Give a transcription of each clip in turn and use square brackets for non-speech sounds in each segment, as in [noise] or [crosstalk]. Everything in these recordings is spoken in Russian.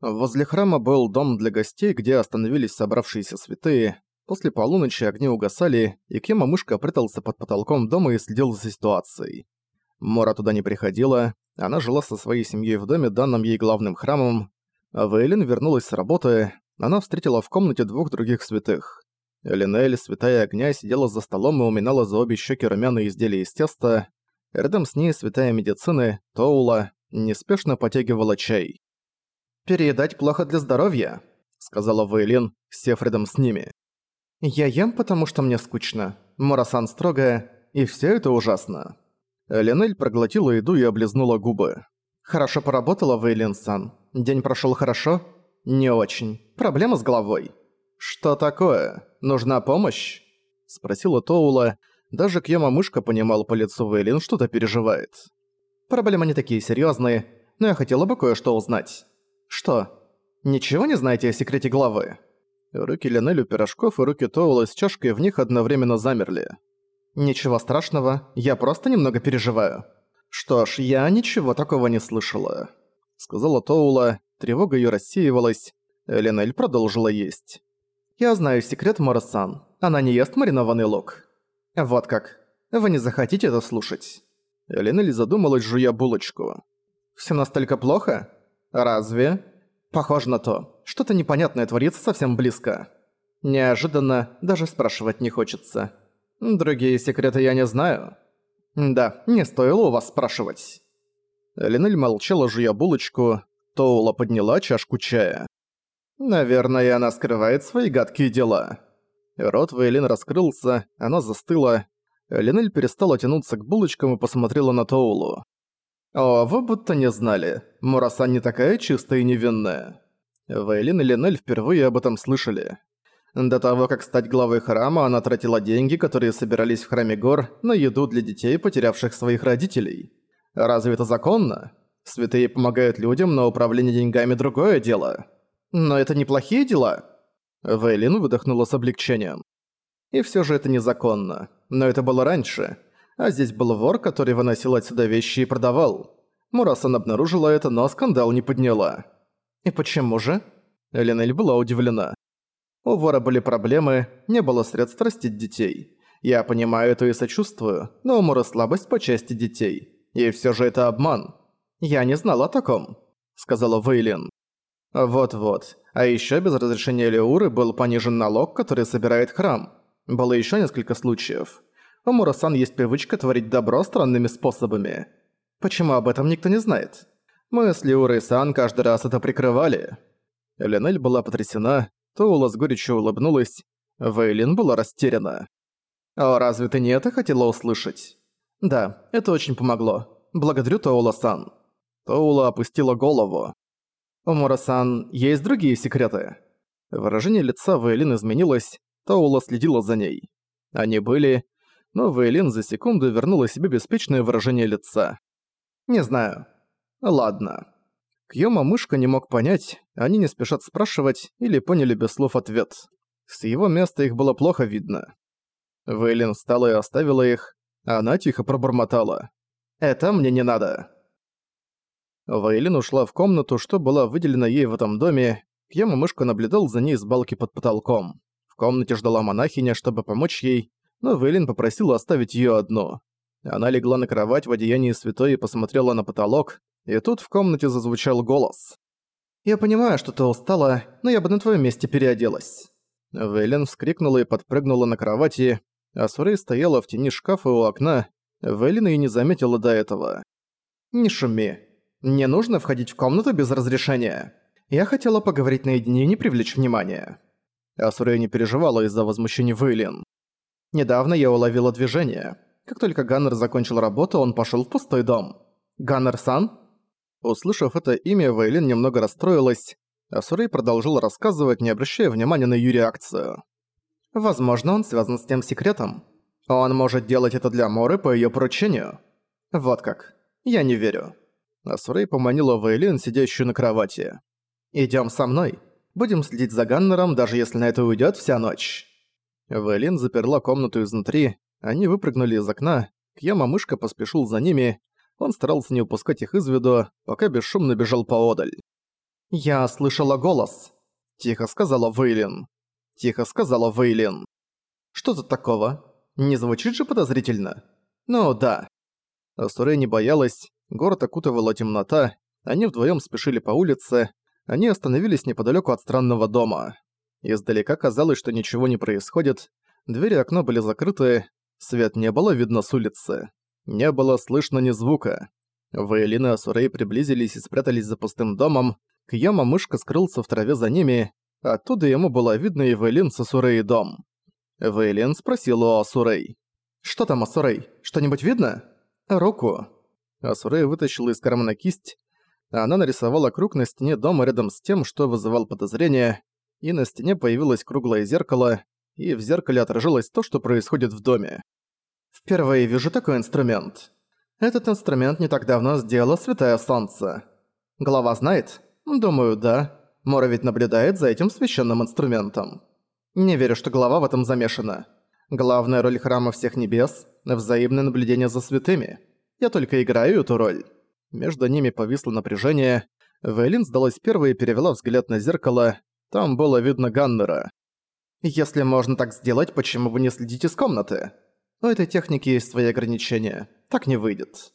Возле храма был дом для гостей, где остановились собравшиеся святые. После полуночи огни угасали, и Кема-мышка прятался под потолком дома и следил за ситуацией. Мора туда не приходила, она жила со своей семьей в доме, данном ей главным храмом. Вейлин вернулась с работы, она встретила в комнате двух других святых. Линель, святая огня, сидела за столом и уминала за обе щеки румяные изделия из теста. Рядом с ней святая медицины, Тоула, неспешно потягивала чай. «Переедать плохо для здоровья», — сказала Вейлин, сев рядом с ними. «Я ем, потому что мне скучно. Морасан строгая, и все это ужасно». Линель проглотила еду и облизнула губы. «Хорошо поработала, Вейлин-сан. День прошел хорошо?» «Не очень. Проблема с головой». «Что такое? Нужна помощь?» — спросила Тоула. Даже Кьяма-мышка понимал по лицу Вейлин, что-то переживает. «Проблемы не такие серьезные, но я хотела бы кое-что узнать». «Что? Ничего не знаете о секрете главы?» Руки Линель у пирожков и руки Тоула с чашкой в них одновременно замерли. «Ничего страшного, я просто немного переживаю». «Что ж, я ничего такого не слышала», — сказала Тоула, тревога её рассеивалась. Линель продолжила есть. «Я знаю секрет Морасан. Она не ест маринованный лук». «Вот как. Вы не захотите это слушать?» Линель задумалась, жуя булочку. «Всё настолько плохо?» «Разве?» «Похоже на то. Что-то непонятное творится совсем близко. Неожиданно, даже спрашивать не хочется. Другие секреты я не знаю». «Да, не стоило у вас спрашивать». Линель молчала, жуя булочку. Тоула подняла чашку чая. «Наверное, она скрывает свои гадкие дела». Рот Вейлин раскрылся, она застыла. Линель перестала тянуться к булочкам и посмотрела на Тоулу. «О, вы будто не знали. Мурасан не такая чистая и невинная». Вейлин и Линель впервые об этом слышали. До того, как стать главой храма, она тратила деньги, которые собирались в храме гор, на еду для детей, потерявших своих родителей. Разве это законно? Святые помогают людям, но управление деньгами – другое дело. Но это неплохие дела. Вейлин выдохнула с облегчением. И все же это незаконно. Но это было раньше. А здесь был вор, который выносил отсюда вещи и продавал. Мурасан обнаружила это, но скандал не подняла. И почему же? Ленель была удивлена. У вора были проблемы, не было средств растить детей. Я понимаю это и сочувствую, но у Мура слабость по части детей. И все же это обман. Я не знала о таком, сказала Вейлин. Вот-вот. А еще без разрешения Леуры был понижен налог, который собирает храм. Было еще несколько случаев. У Мурасан есть привычка творить добро странными способами. Почему об этом никто не знает? Мы с Лиурой Сан каждый раз это прикрывали. Эленель была потрясена, Тоула с горечью улыбнулась, Вейлин была растеряна. «О, разве ты не это хотела услышать?» «Да, это очень помогло. Благодарю Тоула-сан». Тоула опустила голову. «У Мурасан есть другие секреты?» Выражение лица Вейлин изменилось, Тоула следила за ней. Они были но Вейлин за секунду вернула себе беспечное выражение лица. «Не знаю. Ладно». Кьёма-мышка не мог понять, они не спешат спрашивать или поняли без слов ответ. С его места их было плохо видно. Вейлин встала и оставила их, а она тихо пробормотала. «Это мне не надо». Вейлин ушла в комнату, что была выделена ей в этом доме. Кьёма-мышка наблюдал за ней с балки под потолком. В комнате ждала монахиня, чтобы помочь ей, но Вейлин попросила оставить её одну. Она легла на кровать в одеянии святой и посмотрела на потолок, и тут в комнате зазвучал голос. «Я понимаю, что ты устала, но я бы на твоём месте переоделась». Вейлин вскрикнула и подпрыгнула на кровати, а Сурей стояла в тени шкафа у окна. Вейлин и не заметила до этого. «Не шуми. Не нужно входить в комнату без разрешения. Я хотела поговорить наедине и не привлечь внимания». Асурей не переживала из-за возмущений Вейлин. Недавно я уловила движение. Как только Ганнер закончил работу, он пошёл в пустой дом. Ганнер-сан? Услышав это имя, Вейлин немного расстроилась, а Сурей продолжил рассказывать, не обращая внимания на её реакцию. Возможно, он связан с тем секретом. Он может делать это для Моры по её поручению. Вот как. Я не верю. Асурей поманила Вейлин, сидящую на кровати. «Идём со мной. Будем следить за Ганнером, даже если на это уйдёт вся ночь». Вэлин заперла комнату изнутри, они выпрыгнули из окна, Кьяма-мышка поспешил за ними, он старался не упускать их из виду, пока бесшумно бежал поодаль. «Я слышала голос», — тихо сказала Вейлин. Тихо сказала Вейлин. «Что тут такого? Не звучит же подозрительно?» «Ну да». Асурей не боялась, город окутывала темнота, они вдвоем спешили по улице, они остановились неподалеку от странного дома. Издалека казалось, что ничего не происходит, двери и окно были закрыты, свет не было видно с улицы. Не было слышно ни звука. Ваэлин и Асурей приблизились и спрятались за пустым домом, Кьяма-мышка скрылся в траве за ними, оттуда ему было видно и Вейлин с Асурей дом. Вейлин спросил у Асурей. «Что там, Асурей? Что-нибудь видно?» «Руку». Асурей вытащила из кармана кисть, а она нарисовала круг на стене дома рядом с тем, что вызывал подозрение, и на стене появилось круглое зеркало, и в зеркале отражалось то, что происходит в доме. «Впервые вижу такой инструмент. Этот инструмент не так давно сделала Святая Солнце. Глава знает?» «Думаю, да. Мора ведь наблюдает за этим священным инструментом. Не верю, что глава в этом замешана. Главная роль Храма Всех Небес — взаимное наблюдение за святыми. Я только играю эту роль». Между ними повисло напряжение. Вейлин сдалась первой и перевела взгляд на зеркало. Там было видно Ганнера. «Если можно так сделать, почему вы не следите с комнаты?» У этой техники есть свои ограничения. Так не выйдет.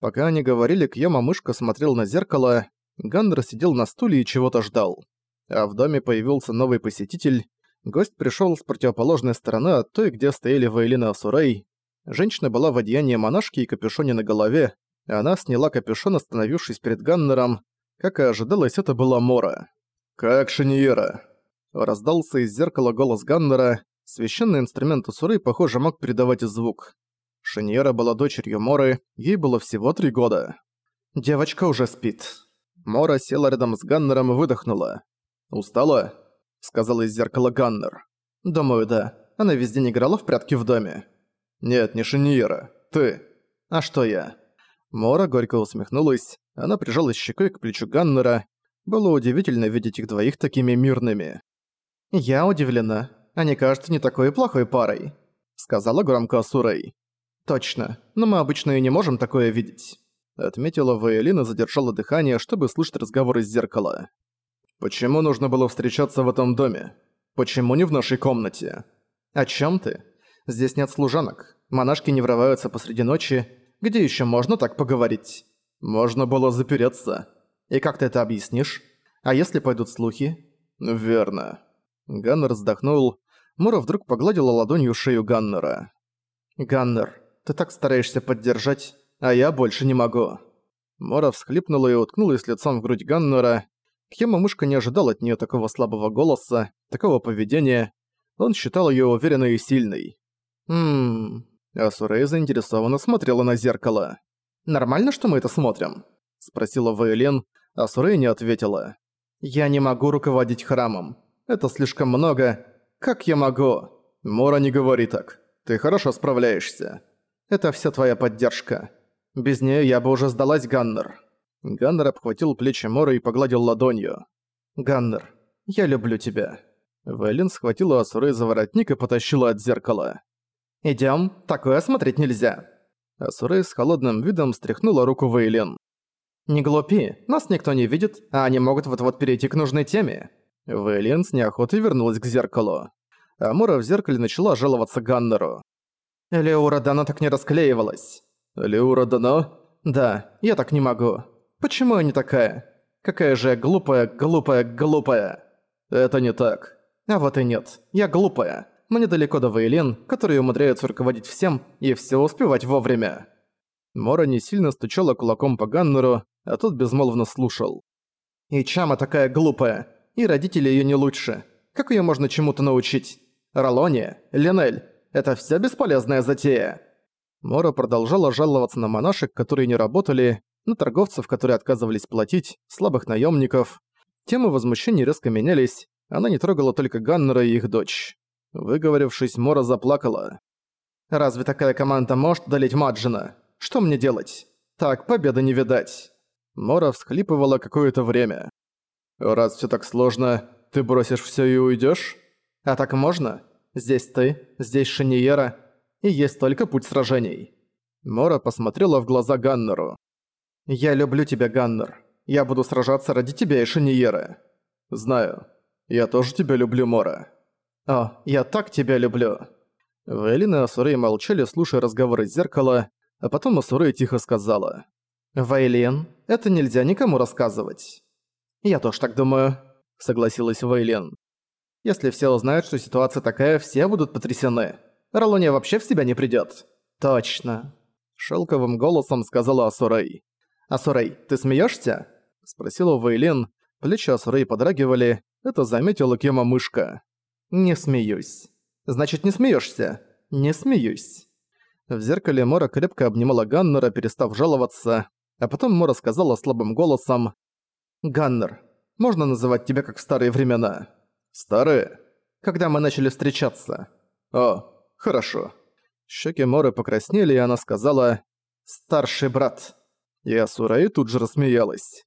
Пока они говорили, Кьяма-мышка смотрел на зеркало, Ганнер сидел на стуле и чего-то ждал. А в доме появился новый посетитель. Гость пришёл с противоположной стороны от той, где стояли Вейлина Асурей. Женщина была в одеянии монашки и капюшоне на голове. Она сняла капюшон, остановившись перед Ганнером. Как и ожидалось, это была Мора. «Как Шиньера?» Раздался из зеркала голос Ганнера. Священный инструмент Асурей, похоже, мог передавать звук. Шиньера была дочерью Моры, ей было всего три года. «Девочка уже спит». Мора села рядом с Ганнером и выдохнула. «Устала?» — сказал из зеркала Ганнер. «Думаю, да. Она весь день играла в прятки в доме». «Нет, не Шиньера. Ты». «А что я?» Мора горько усмехнулась, она прижалась щекой к плечу Ганнера. Было удивительно видеть их двоих такими мирными. «Я удивлена. Они кажутся не такой плохой парой», — сказала громко Асурей. «Точно, но мы обычно и не можем такое видеть», — отметила Ваэлин задержала дыхание, чтобы слышать разговор из зеркала. «Почему нужно было встречаться в этом доме? Почему не в нашей комнате?» «О чем ты? Здесь нет служанок. Монашки не врываются посреди ночи, где еще можно так поговорить? Можно было запереться. И как ты это объяснишь? А если пойдут слухи? Верно. Ганнер вздохнул. Мура вдруг погладила ладонью шею Ганнера. «Ганнер, ты так стараешься поддержать, а я больше не могу». Мора всхлипнула и уткнулась лицом в грудь Ганнера. Кьяма-мышка не ожидал от нее такого слабого голоса, такого поведения. Он считал ее уверенной и сильной. «Ммм, а Сурей заинтересованно смотрела на зеркало. «Нормально, что мы это смотрим?» – спросила Вейлен, а не ответила. «Я не могу руководить храмом. Это слишком много. Как я могу?» «Мора, не говори так. Ты хорошо справляешься. Это вся твоя поддержка. Без нее я бы уже сдалась, Ганнер». Ганнер обхватил плечи Мора и погладил ладонью. «Ганнер, я люблю тебя». Вейлин схватила Асурей за воротник и потащила от зеркала. «Идём, такое смотреть нельзя». Асурей с холодным видом стряхнула руку Вейлен. «Не глупи, нас никто не видит, а они могут вот-вот перейти к нужной теме». Вейлен с неохотой вернулась к зеркалу. Амура в зеркале начала жаловаться Ганнеру. «Леура Дано так не расклеивалась». «Леура Дано?» «Да, я так не могу. Почему я не такая? Какая же глупая, глупая, глупая?» «Это не так». «А вот и нет. Я глупая но недалеко до Вейлен, которые умудряются руководить всем и все успевать вовремя. Мора не сильно стучала кулаком по Ганнеру, а тот безмолвно слушал. «И Чама такая глупая, и родители её не лучше. Как её можно чему-то научить? Ролония, Ленель – это вся бесполезная затея». Мора продолжала жаловаться на монашек, которые не работали, на торговцев, которые отказывались платить, слабых наемников. Темы возмущений резко менялись, она не трогала только Ганнера и их дочь. Выговорившись, Мора заплакала. «Разве такая команда может удалить Маджина? Что мне делать? Так, победы не видать». Мора всхлипывала какое-то время. «Раз всё так сложно, ты бросишь всё и уйдёшь? А так можно? Здесь ты, здесь Шиньера, и есть только путь сражений». Мора посмотрела в глаза Ганнеру. «Я люблю тебя, Ганнер. Я буду сражаться ради тебя и Шиньеры. Знаю. Я тоже тебя люблю, Мора. О, я так тебя люблю. Вейлин и Асурей молчали, слушая разговоры зеркала, а потом Асурей тихо сказала. «Вейлин, это нельзя никому рассказывать». «Я тоже так думаю», — согласилась Вейлин. «Если все узнают, что ситуация такая, все будут потрясены. Ролония вообще в себя не придёт». «Точно», — шелковым голосом сказала Асурей. «Асурей, ты смеёшься?» — спросила Вейлин. Плечи Асурей подрагивали. Это заметила Кема мышка. «Не смеюсь». «Значит, не смеёшься?» «Не смеюсь». В зеркале Мора крепко обнимала Ганнера, перестав жаловаться, а потом Мора сказала слабым голосом «Ганнер, можно называть тебя как в старые времена?» «Старые?» «Когда мы начали встречаться». «О, хорошо». Щеки Моры покраснели, и она сказала «Старший брат». И Асураи тут же рассмеялась.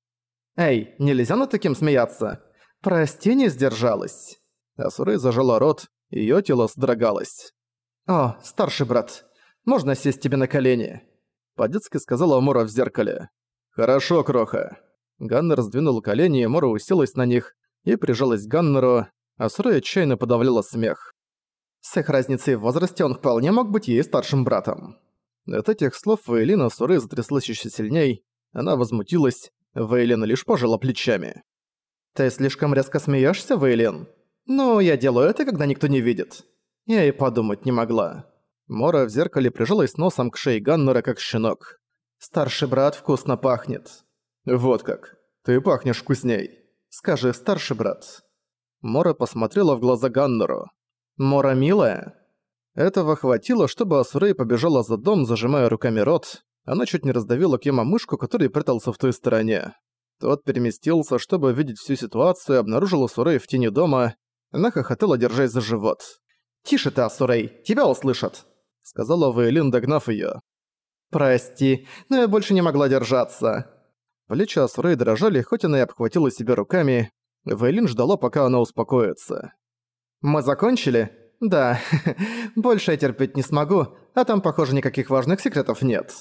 «Эй, нельзя над таким смеяться? Прости, не сдержалась». Асурей зажала рот, её тело сдрогалось. «О, старший брат, можно сесть тебе на колени?» По-детски сказала Мора в зеркале. «Хорошо, Кроха». Ганнер сдвинул колени, и Мора уселась на них и прижалась к Ганнеру, а Сурой отчаянно подавляла смех. С их разницей в возрасте он вполне мог быть ей старшим братом. От этих слов Вейлина Сурей затряслась еще сильней. Она возмутилась. Вейлина лишь пожала плечами. «Ты слишком резко смеешься, Вейлин? Ну, я делаю это, когда никто не видит. Я и подумать не могла». Мора в зеркале прижалась носом к шее Ганнера, как щенок. «Старший брат вкусно пахнет». «Вот как. Ты пахнешь вкусней. Скажи, старший брат». Мора посмотрела в глаза Ганнеру. «Мора милая?» Этого хватило, чтобы Асурей побежала за дом, зажимая руками рот. Она чуть не раздавила Кема мышку, который прятался в той стороне. Тот переместился, чтобы видеть всю ситуацию, обнаружил Асурей в тени дома. Она хохотала, держась за живот. «Тише ты, Асурей, тебя услышат!» Сказала Вейлин, догнав её. «Прости, но я больше не могла держаться». Плечи Асурей дрожали, хоть она и обхватила себя руками. Вейлин ждала, пока она успокоится. «Мы закончили?» «Да, [laughs] больше я терпеть не смогу, а там, похоже, никаких важных секретов нет».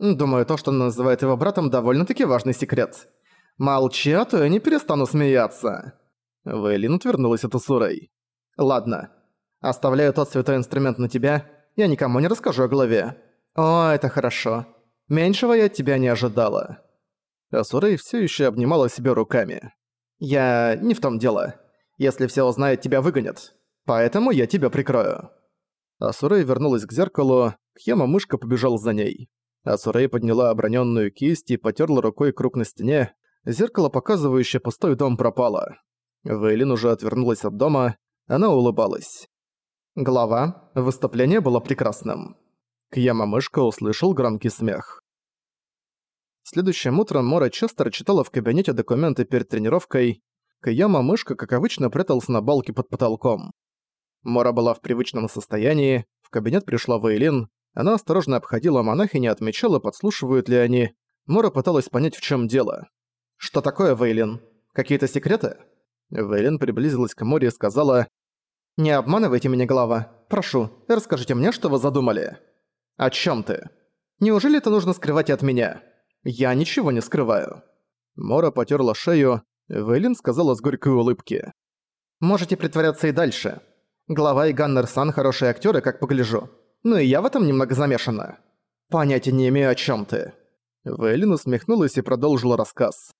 Думаю, то, что он называет его братом, довольно-таки важный секрет. Молчи, а то я не перестану смеяться. Вейлин отвернулась от Асурей. Ладно. Оставляю тот святой инструмент на тебя. Я никому не расскажу о главе. О, это хорошо. Меньшего я от тебя не ожидала. Асурей все еще обнимала себя руками. Я не в том дело. Если все узнают, тебя выгонят. Поэтому я тебя прикрою. Асурей вернулась к зеркалу, Кьяма-мышка побежал за ней. Асурей подняла оброненную кисть и потерла рукой круг на стене. Зеркало, показывающее пустой дом, пропало. Вейлин уже отвернулась от дома, она улыбалась. Глава. Выступление было прекрасным. Кьяма-мышка услышал громкий смех. Следующим утром Мора Честер читала в кабинете документы перед тренировкой. Кьяма-мышка, как обычно, прятался на балке под потолком. Мора была в привычном состоянии, в кабинет пришла Вейлин, она осторожно обходила монахини отмечала, подслушивают ли они. Мора пыталась понять, в чем дело. «Что такое, Вейлин? Какие-то секреты?» Вейлин приблизилась к Море и сказала «Не обманывайте меня, глава. Прошу, расскажите мне, что вы задумали». «О чем ты? Неужели это нужно скрывать от меня? Я ничего не скрываю». Мора потерла шею, Вейлин сказала с горькой улыбки. «Можете притворяться и дальше. Глава и Ганнер-сан хорошие актеры, как погляжу. Ну и я в этом немного замешана. Понятия не имею, о чем ты». Вейлин усмехнулась и продолжила рассказ.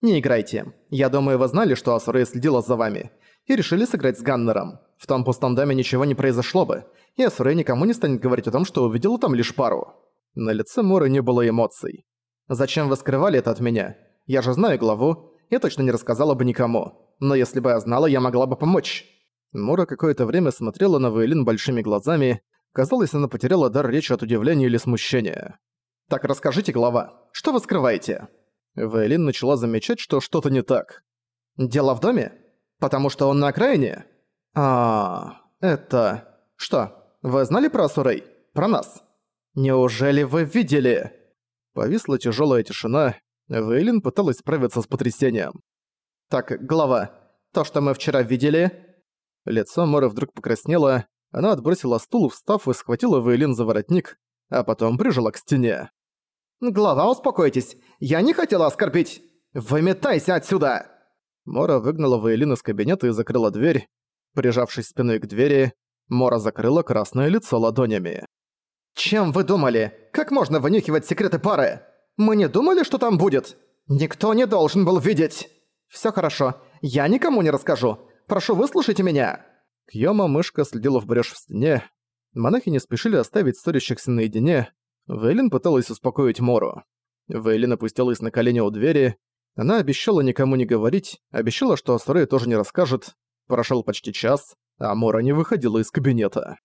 «Не играйте. Я думаю, вы знали, что Асурей следила за вами. И решили сыграть с Ганнером. В том пустом доме ничего не произошло бы. И Асурей никому не станет говорить о том, что увидела там лишь пару». На лице Моры не было эмоций. «Зачем вы скрывали это от меня? Я же знаю главу. Я точно не рассказала бы никому. Но если бы я знала, я могла бы помочь». Мора какое-то время смотрела на Вейлин большими глазами, Казалось, она потеряла дар речи от удивления или смущения. «Так расскажите, глава, что вы скрываете?» Вейлин начала замечать, что что-то не так. «Дело в доме? Потому что он на окраине?» «А, это... Что, вы знали про Асурей? Про нас? Неужели вы видели?» Повисла тяжелая тишина. Вейлин пыталась справиться с потрясением. «Так, глава, то, что мы вчера видели...» Лицо Моры вдруг покраснело, она отбросила стул, встав и схватила Вейлин за воротник, а потом прижала к стене. «Глава, успокойтесь! Я не хотела оскорбить!» Выметайся отсюда!» Мора выгнала Вейлин из кабинета и закрыла дверь. Прижавшись спиной к двери, Мора закрыла красное лицо ладонями. «Чем вы думали? Как можно вынюхивать секреты пары? Мы не думали, что там будет? Никто не должен был видеть! Всё хорошо, я никому не расскажу. Прошу, выслушайте меня!» Кьёма-мышка следила в брешь в стене. Монахи не спешили оставить ссорящихся наедине. Вейлин пыталась успокоить Мору. Вейлин опустилась на колени у двери. Она обещала никому не говорить, обещала, что о Сорее тоже не расскажет. Прошёл почти час, а Мора не выходила из кабинета.